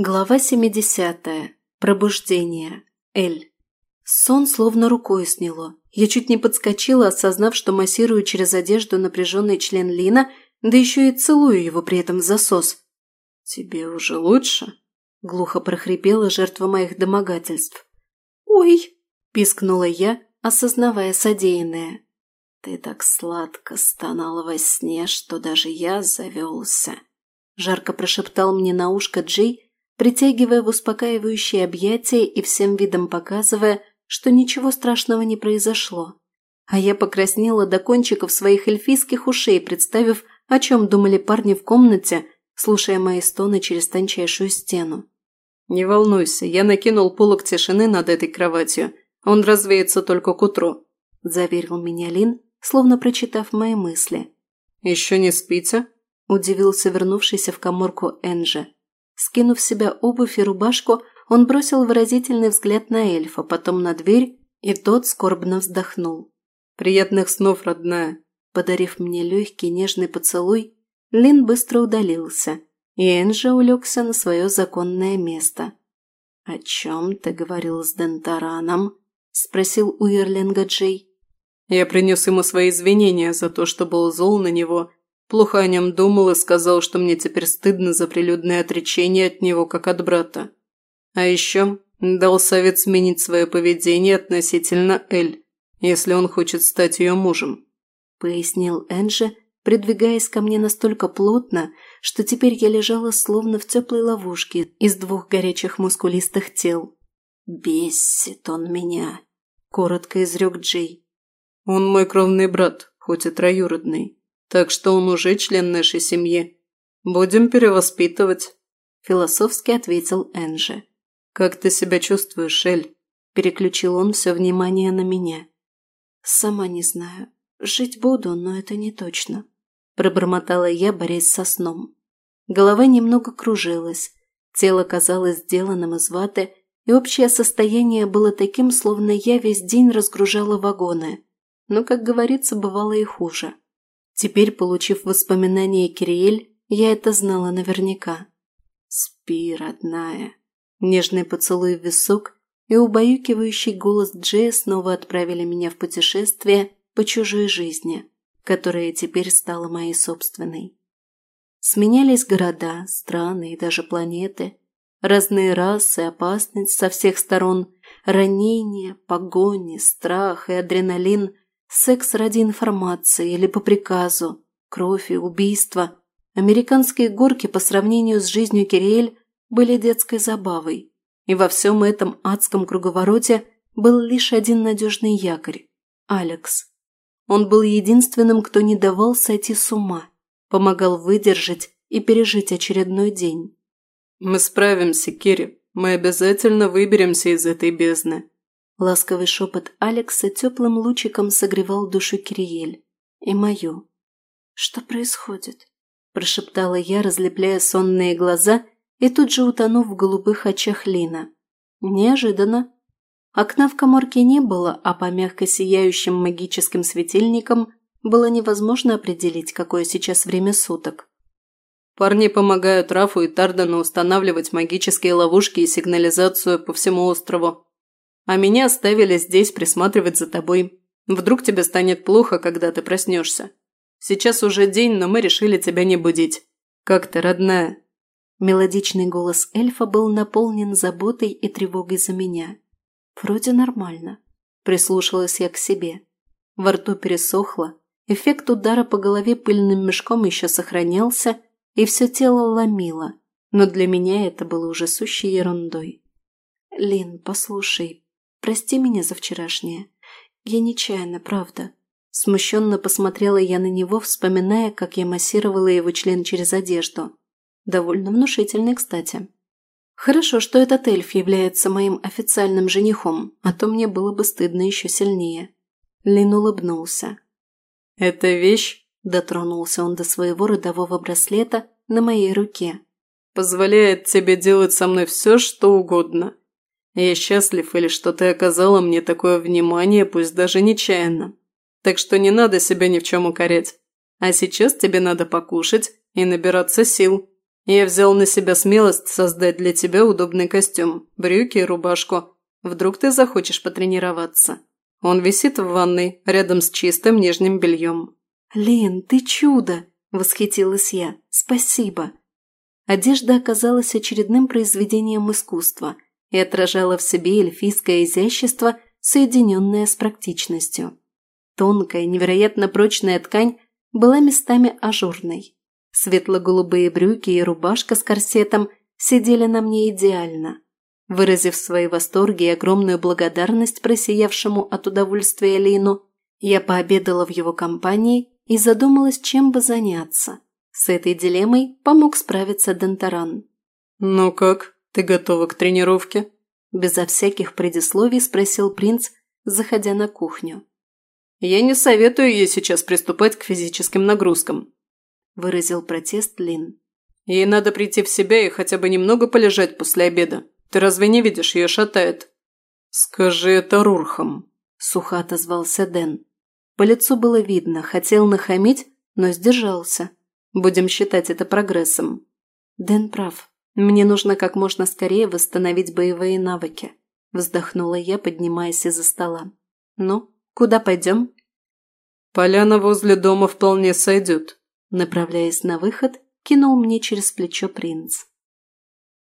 Глава 70. Пробуждение. Эль. Сон словно рукой сняло. Я чуть не подскочила, осознав, что массирую через одежду напряженный член Лина, да еще и целую его при этом в засос. «Тебе уже лучше?» – глухо прохрипела жертва моих домогательств. «Ой!» – пискнула я, осознавая содеянное. «Ты так сладко стонала во сне, что даже я завелся», – жарко прошептал мне на ушко Джей – притягивая в успокаивающие объятия и всем видом показывая, что ничего страшного не произошло. А я покраснела до кончиков своих эльфийских ушей, представив, о чем думали парни в комнате, слушая мои стоны через тончайшую стену. «Не волнуйся, я накинул полок тишины над этой кроватью. Он развеется только к утру», – заверил меня Лин, словно прочитав мои мысли. «Еще не спите?» – удивился вернувшийся в коморку Энджи. Скинув себя обувь и рубашку, он бросил выразительный взгляд на эльфа, потом на дверь, и тот скорбно вздохнул. «Приятных снов, родная!» Подарив мне легкий нежный поцелуй, Лин быстро удалился, и Энджи улегся на свое законное место. «О чем ты говорил с Дентараном?» – спросил у Ирлинга Джей. «Я принес ему свои извинения за то, что был зол на него Плохо о нем думал и сказал, что мне теперь стыдно за прилюдное отречение от него как от брата. А еще дал совет сменить свое поведение относительно Эль, если он хочет стать ее мужем. Пояснил Энджи, придвигаясь ко мне настолько плотно, что теперь я лежала словно в теплой ловушке из двух горячих мускулистых тел. «Бесит он меня», – коротко изрек Джей. «Он мой кровный брат, хоть и троюродный», так что он уже член нашей семьи. Будем перевоспитывать», – философски ответил Энжи. «Как ты себя чувствуешь, Эль?» – переключил он все внимание на меня. «Сама не знаю. Жить буду, но это не точно», – пробормотала я, борясь со сном. Голова немного кружилась, тело казалось сделанным из ваты, и общее состояние было таким, словно я весь день разгружала вагоны. Но, как говорится, бывало и хуже. Теперь, получив воспоминания Кириэль, я это знала наверняка. «Спи, родная!» Нежный поцелуй в висок и убаюкивающий голос Джея снова отправили меня в путешествие по чужой жизни, которая теперь стала моей собственной. Сменялись города, страны и даже планеты, разные расы, опасность со всех сторон, ранения, погони, страх и адреналин – секс ради информации или по приказу, кровь и убийство. Американские горки по сравнению с жизнью Кириэль были детской забавой. И во всем этом адском круговороте был лишь один надежный якорь – Алекс. Он был единственным, кто не давал сойти с ума, помогал выдержать и пережить очередной день. «Мы справимся, Кири. Мы обязательно выберемся из этой бездны», Ласковый шепот Алекса теплым лучиком согревал душу Кириель. И мою. «Что происходит?» – прошептала я, разлепляя сонные глаза и тут же утонув в голубых очах Лина. Неожиданно. Окна в коморке не было, а по мягко сияющим магическим светильникам было невозможно определить, какое сейчас время суток. Парни помогают Рафу и Тардану устанавливать магические ловушки и сигнализацию по всему острову, а меня оставили здесь присматривать за тобой. Вдруг тебе станет плохо, когда ты проснешься. Сейчас уже день, но мы решили тебя не будить. Как ты, родная?» Мелодичный голос эльфа был наполнен заботой и тревогой за меня. «Вроде нормально», – прислушалась я к себе. Во рту пересохло, эффект удара по голове пыльным мешком еще сохранялся, и все тело ломило, но для меня это было уже сущей ерундой. «Лин, послушай, Прости меня за вчерашнее. Я нечаянно, правда». Смущенно посмотрела я на него, вспоминая, как я массировала его член через одежду. Довольно внушительный, кстати. Хорошо, что этот эльф является моим официальным женихом, а то мне было бы стыдно еще сильнее. Лин улыбнулся. «Это вещь?» – дотронулся он до своего родового браслета на моей руке. «Позволяет тебе делать со мной все, что угодно. Я счастлив или что ты оказала мне такое внимание, пусть даже нечаянно. Так что не надо себя ни в чем укорять. А сейчас тебе надо покушать и набираться сил. Я взял на себя смелость создать для тебя удобный костюм, брюки и рубашку. Вдруг ты захочешь потренироваться. Он висит в ванной, рядом с чистым нижним бельем. «Лин, ты чудо!» – восхитилась я. «Спасибо!» Одежда оказалась очередным произведением искусства – и отражала в себе эльфийское изящество, соединенное с практичностью. Тонкая, невероятно прочная ткань была местами ажурной. Светло-голубые брюки и рубашка с корсетом сидели на мне идеально. Выразив свои восторги и огромную благодарность просиявшему от удовольствия Лину, я пообедала в его компании и задумалась, чем бы заняться. С этой дилеммой помог справиться Дентаран. «Ну как?» Ты готова к тренировке? Безо всяких предисловий спросил принц, заходя на кухню. Я не советую ей сейчас приступать к физическим нагрузкам, выразил протест Лин. Ей надо прийти в себя и хотя бы немного полежать после обеда. Ты разве не видишь, ее шатает?» «Скажи это Рурхам», – сухо отозвался Дэн. По лицу было видно, хотел нахамить, но сдержался. Будем считать это прогрессом. Дэн прав. Мне нужно как можно скорее восстановить боевые навыки. Вздохнула я, поднимаясь из-за стола. Ну, куда пойдем? Поляна возле дома вполне сойдет. Направляясь на выход, кинул мне через плечо принц.